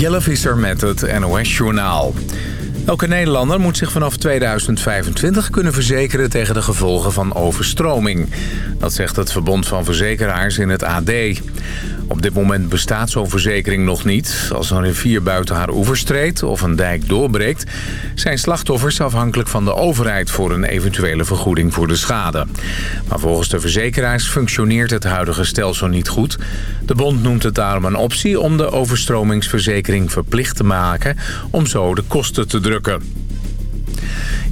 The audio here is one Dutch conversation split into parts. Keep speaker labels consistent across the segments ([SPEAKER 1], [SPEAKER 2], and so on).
[SPEAKER 1] Jelle Visser met het NOS-journaal. Elke Nederlander moet zich vanaf 2025 kunnen verzekeren tegen de gevolgen van overstroming. Dat zegt het Verbond van Verzekeraars in het AD. Op dit moment bestaat zo'n verzekering nog niet. Als een rivier buiten haar oevers treedt of een dijk doorbreekt... zijn slachtoffers afhankelijk van de overheid voor een eventuele vergoeding voor de schade. Maar volgens de verzekeraars functioneert het huidige stelsel niet goed. De bond noemt het daarom een optie om de overstromingsverzekering verplicht te maken... om zo de kosten te drukken.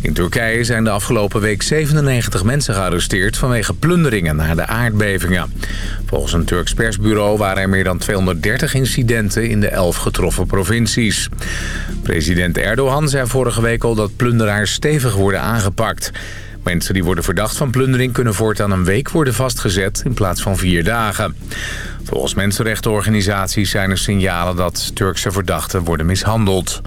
[SPEAKER 1] In Turkije zijn de afgelopen week 97 mensen gearresteerd vanwege plunderingen na de aardbevingen. Volgens een Turks persbureau waren er meer dan 230 incidenten in de 11 getroffen provincies. President Erdogan zei vorige week al dat plunderaars stevig worden aangepakt. Mensen die worden verdacht van plundering kunnen voortaan een week worden vastgezet in plaats van vier dagen. Volgens mensenrechtenorganisaties zijn er signalen dat Turkse verdachten worden mishandeld.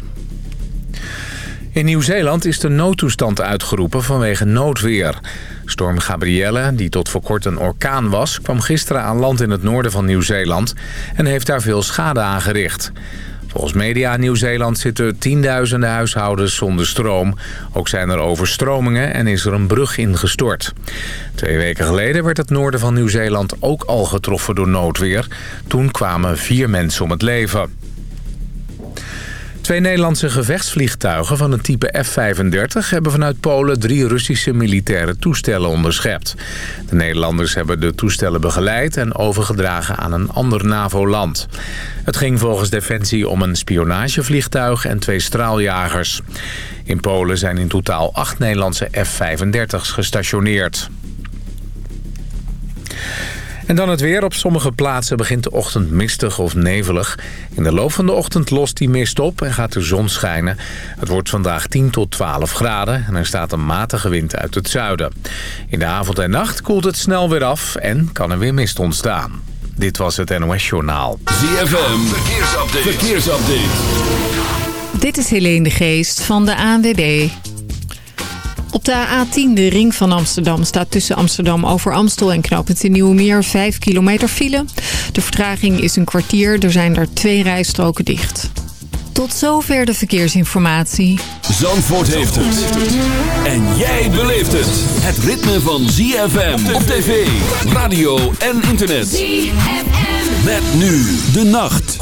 [SPEAKER 1] In Nieuw-Zeeland is de noodtoestand uitgeroepen vanwege noodweer. Storm Gabrielle, die tot voor kort een orkaan was... kwam gisteren aan land in het noorden van Nieuw-Zeeland... en heeft daar veel schade aangericht. Volgens media Nieuw-Zeeland zitten tienduizenden huishoudens zonder stroom. Ook zijn er overstromingen en is er een brug ingestort. Twee weken geleden werd het noorden van Nieuw-Zeeland ook al getroffen door noodweer. Toen kwamen vier mensen om het leven. Twee Nederlandse gevechtsvliegtuigen van het type F-35 hebben vanuit Polen drie Russische militaire toestellen onderschept. De Nederlanders hebben de toestellen begeleid en overgedragen aan een ander NAVO-land. Het ging volgens Defensie om een spionagevliegtuig en twee straaljagers. In Polen zijn in totaal acht Nederlandse F-35's gestationeerd. En dan het weer. Op sommige plaatsen begint de ochtend mistig of nevelig. In de loop van de ochtend lost die mist op en gaat de zon schijnen. Het wordt vandaag 10 tot 12 graden en er staat een matige wind uit het zuiden. In de avond en nacht koelt het snel weer af en kan er weer mist ontstaan. Dit was het NOS Journaal.
[SPEAKER 2] ZFM, verkeersupdate. verkeersupdate.
[SPEAKER 3] Dit is Helene de Geest van de ANWB. Op de A10, de ring van Amsterdam, staat tussen Amsterdam over Amstel en Knoopend in Nieuwemeer 5 kilometer file. De vertraging is een kwartier, er zijn er twee rijstroken dicht. Tot zover de verkeersinformatie.
[SPEAKER 2] Zandvoort heeft het. En jij beleeft het. Het ritme van ZFM op tv, radio en internet. ZFM. Met nu de nacht.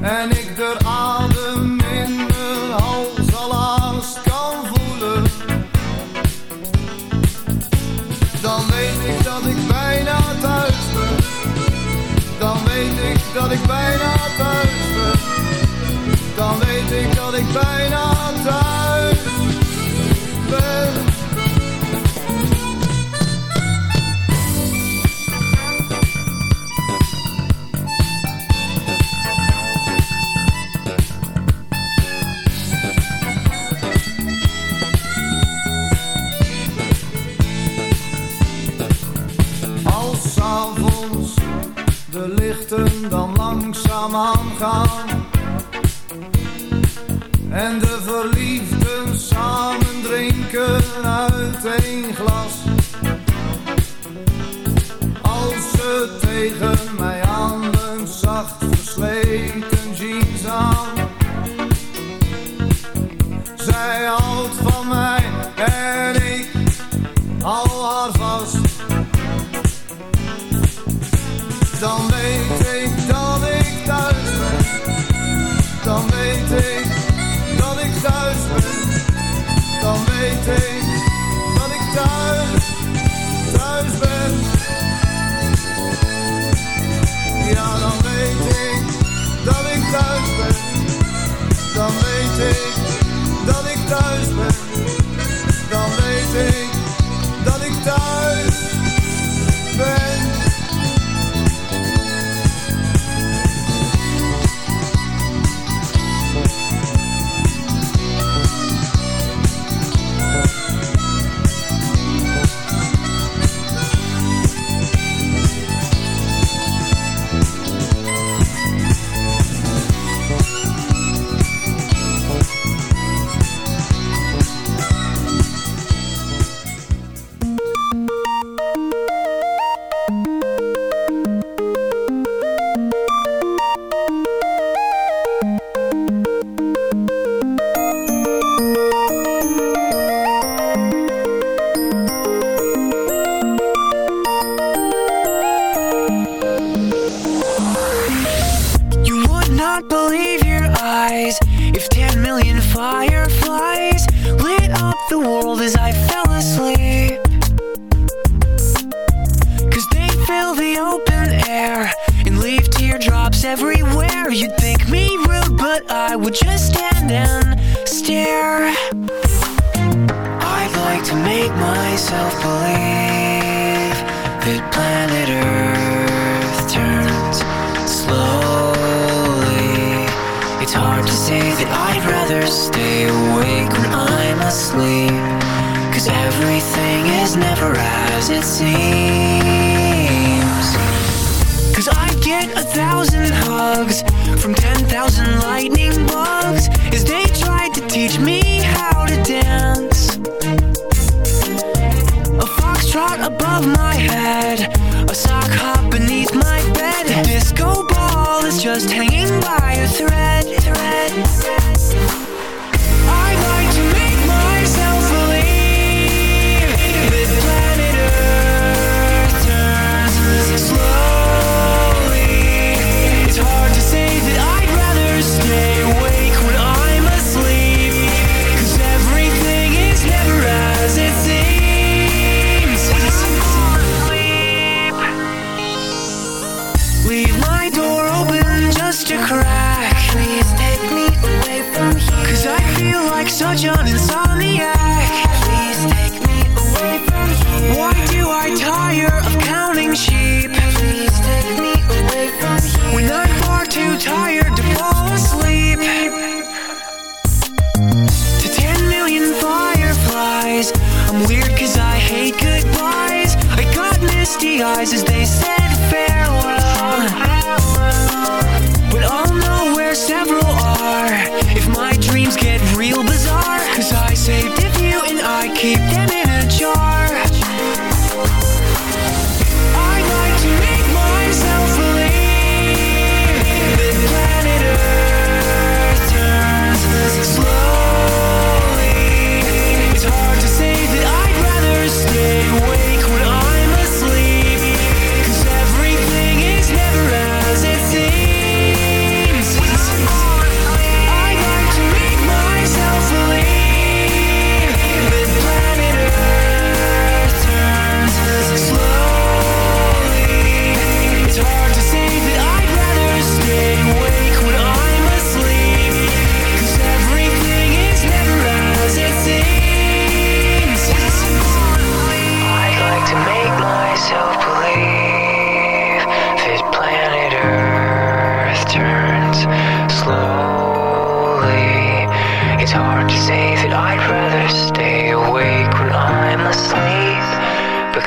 [SPEAKER 4] En ik de adem in de hals al angst kan voelen. Dan weet ik dat ik bijna thuis ben. Dan weet ik dat ik bijna thuis ben. Dan weet ik dat ik bijna omgaan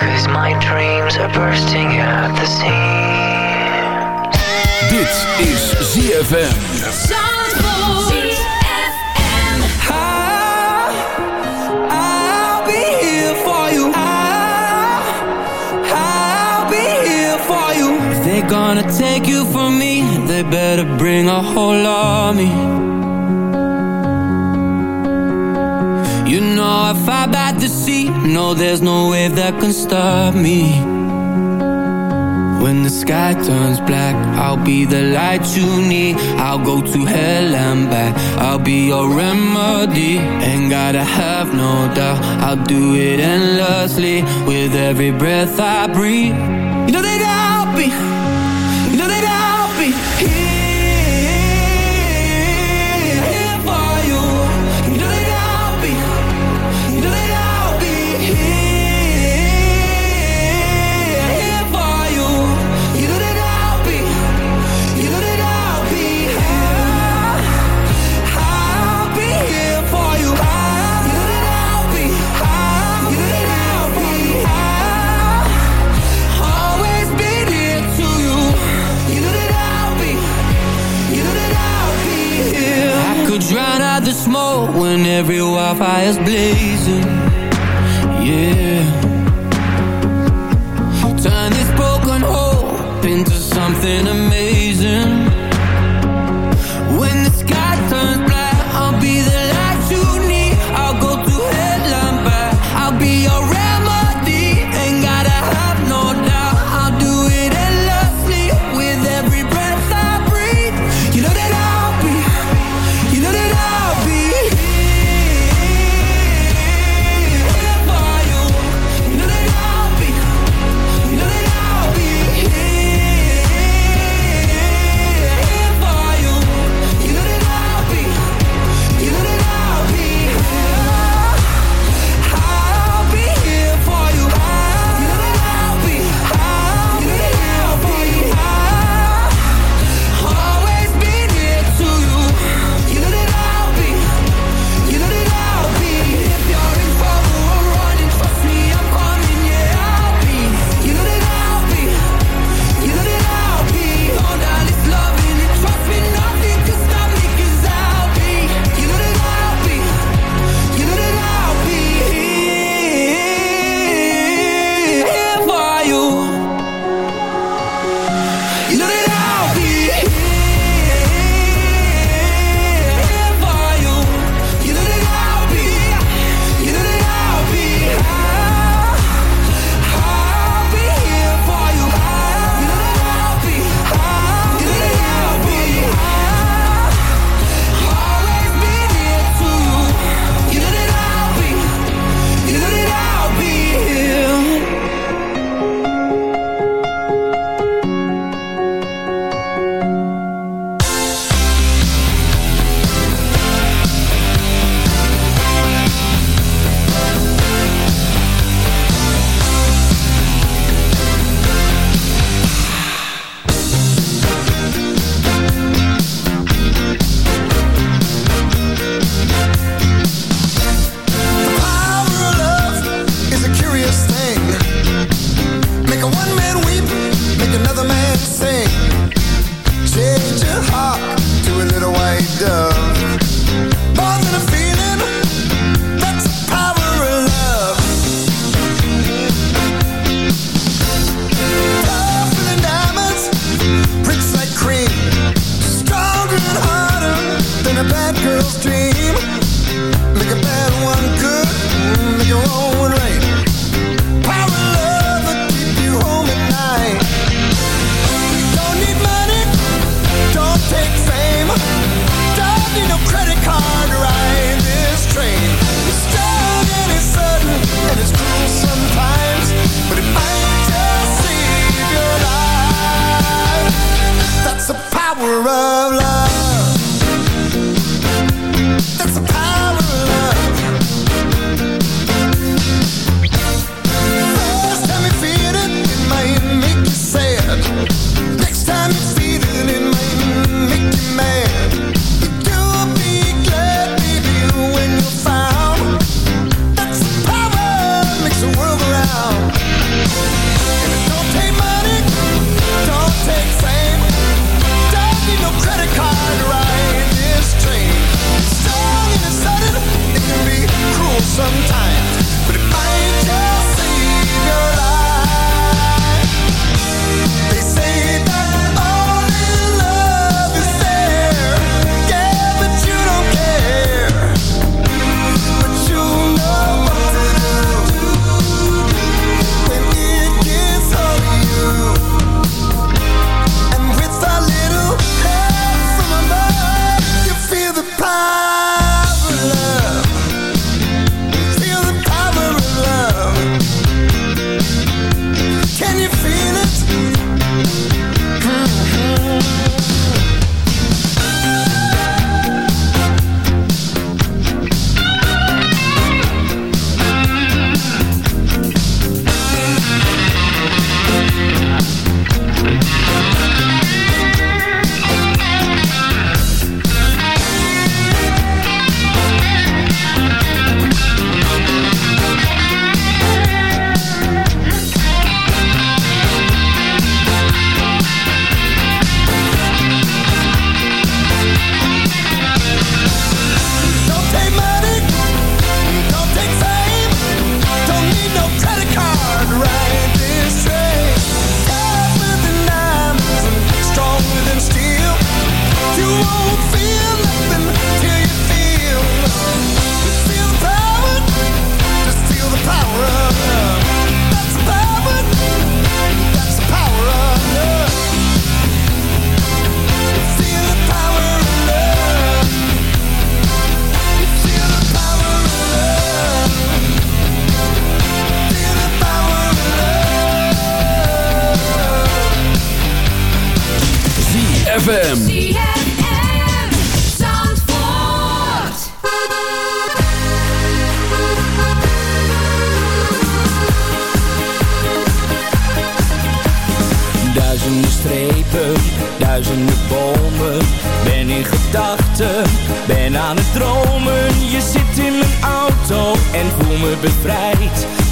[SPEAKER 4] Cause my dreams are bursting at the seams.
[SPEAKER 2] Dit is ZFM. ZFM.
[SPEAKER 4] I I'll be here for you. I I'll be here for you. If they're gonna take you from me, they better bring a whole army. I fight by the sea No, there's no wave that can stop me. When the sky turns black I'll be the light you need. I'll go to hell and back. I'll be your remedy. Ain't gotta have no doubt. I'll do it endlessly With every breath I breathe. You know that I'll be drown out the smoke when every wildfire's blazing. Yeah. Turn this broken hope into something amazing.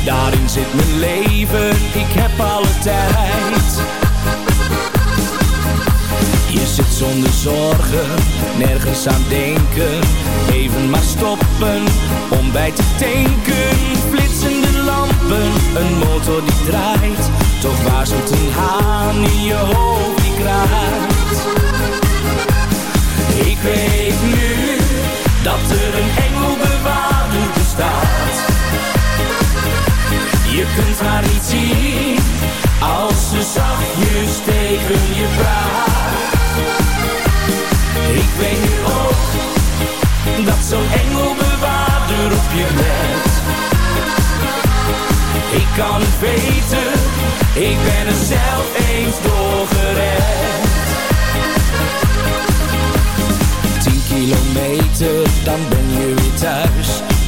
[SPEAKER 5] Daarin zit mijn leven, ik heb alle tijd. Je zit zonder zorgen, nergens aan denken. Even maar stoppen, om bij te tanken. Flitsende lampen, een motor die draait. Toch waarschuwt een haan in je hoofd die. Ik weet nu, dat er een engelbewaarder bestaat. Je kunt haar niet zien, als ze zachtjes tegen je praat. Ik weet nu ook, dat zo'n engelbewaarder op je let. Ik kan het weten, ik ben er zelf eens door gered. Tien kilometer, dan ben je weer thuis.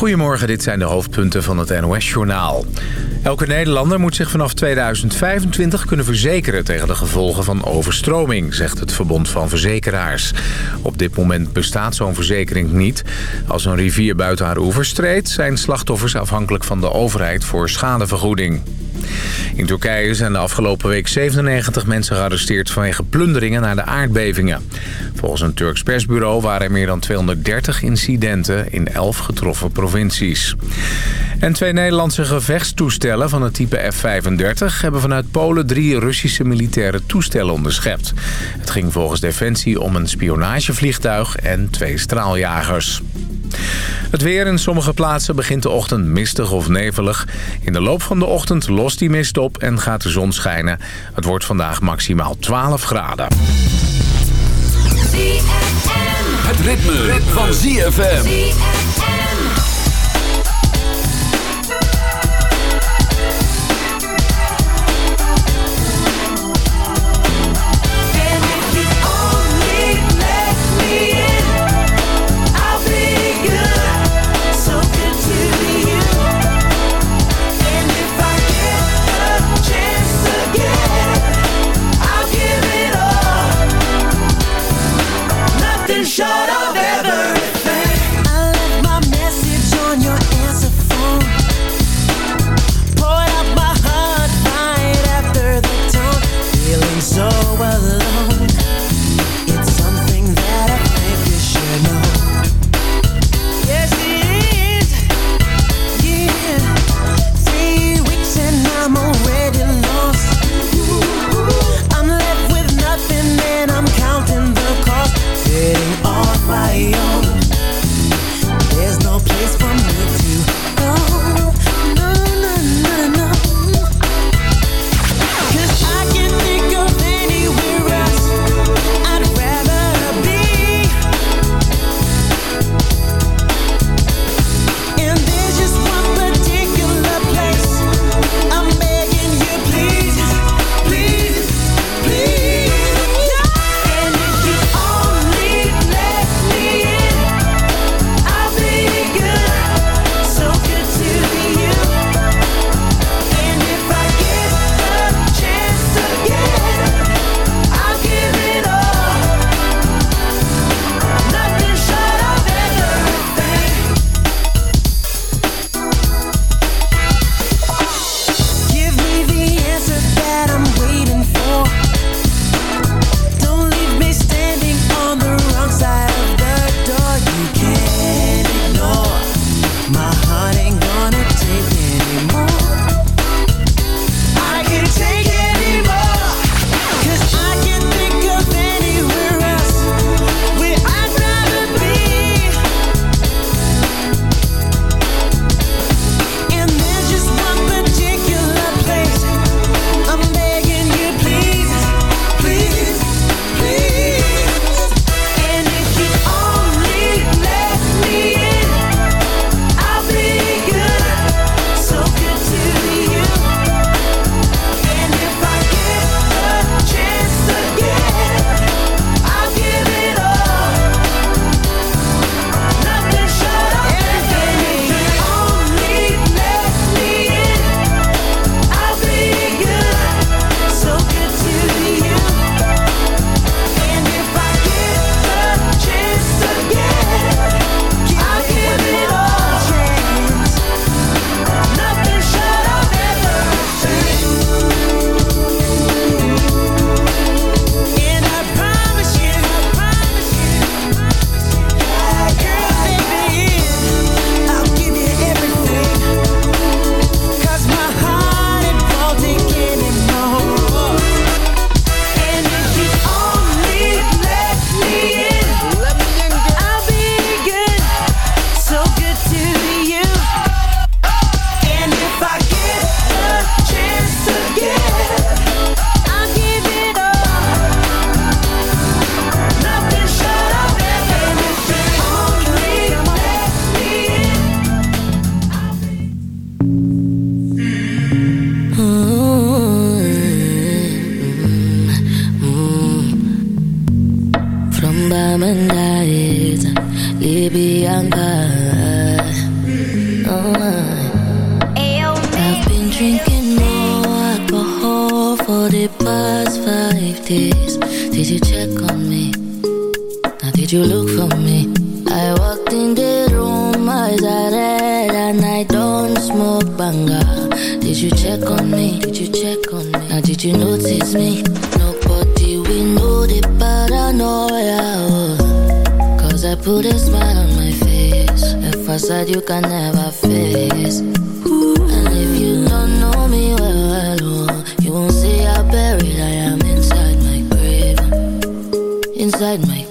[SPEAKER 1] Goedemorgen, dit zijn de hoofdpunten van het NOS-journaal. Elke Nederlander moet zich vanaf 2025 kunnen verzekeren tegen de gevolgen van overstroming, zegt het Verbond van Verzekeraars. Op dit moment bestaat zo'n verzekering niet. Als een rivier buiten haar oevers treedt, zijn slachtoffers afhankelijk van de overheid voor schadevergoeding. In Turkije zijn de afgelopen week 97 mensen gearresteerd vanwege plunderingen na de aardbevingen. Volgens een Turks persbureau waren er meer dan 230 incidenten in 11 getroffen provincies. En twee Nederlandse gevechtstoestellen van het type F-35 hebben vanuit Polen drie Russische militaire toestellen onderschept. Het ging volgens Defensie om een spionagevliegtuig en twee straaljagers. Het weer in sommige plaatsen begint de ochtend mistig of nevelig. In de loop van de ochtend lost die mist op en gaat de zon schijnen. Het wordt vandaag maximaal 12 graden.
[SPEAKER 2] Het ritme, van ZFM.
[SPEAKER 6] I've been drinking more alcohol for the past five days. Did you check on me? Now, did you look for me? I walked in the room, eyes are red, and I don't smoke banger. Did you check on me? Did you check on me? Now, did you notice me? put a smile on my face. A facade you can never face. And if you don't know me well at all You won't see how buried I am inside my grave. Inside my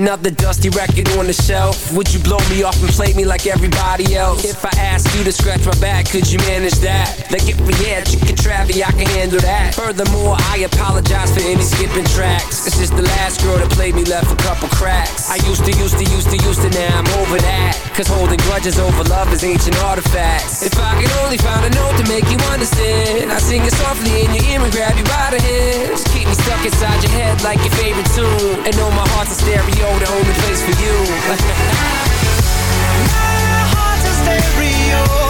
[SPEAKER 7] another dusty record on the shelf, would you blow me off and play me like everybody manage that? Like if we had chicken travi, I can handle that. Furthermore, I apologize for any skipping tracks. It's just the last girl that played me left a couple cracks. I used to, used to, used to, used to, now I'm over that. Cause holding grudges over love is ancient artifacts. If I could only find a note to make you understand, I sing it softly in your ear and grab you by the hands. Keep me stuck inside your head like your favorite tune. And know my heart's a stereo, the only place for you.
[SPEAKER 8] My heart's a stereo.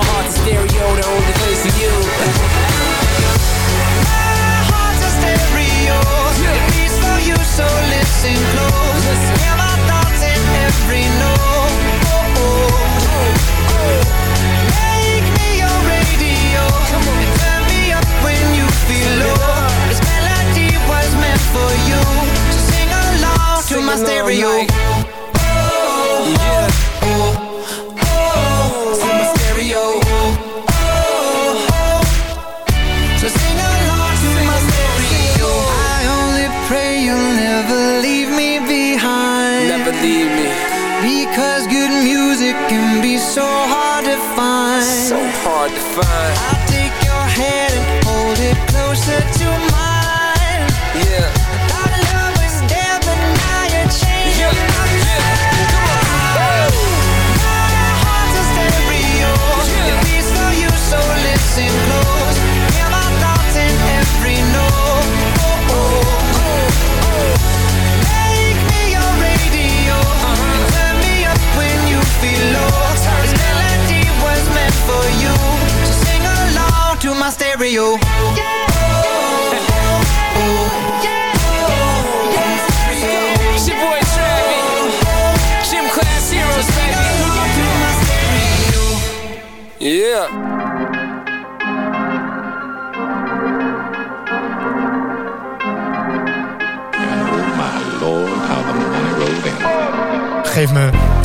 [SPEAKER 7] my heart's a stereo, the only place for you.
[SPEAKER 8] My heart's a stereo. It beats for you, so listen close. Hear my thoughts in every note. Oh, oh. oh. Make me your radio. And turn me up when you feel low. This melody was meant for you. So sing along to my
[SPEAKER 7] along
[SPEAKER 8] stereo.
[SPEAKER 7] like-
[SPEAKER 8] stereo.
[SPEAKER 7] It's your boy Travis. Gym class heroes, baby. Yeah.
[SPEAKER 9] Geef me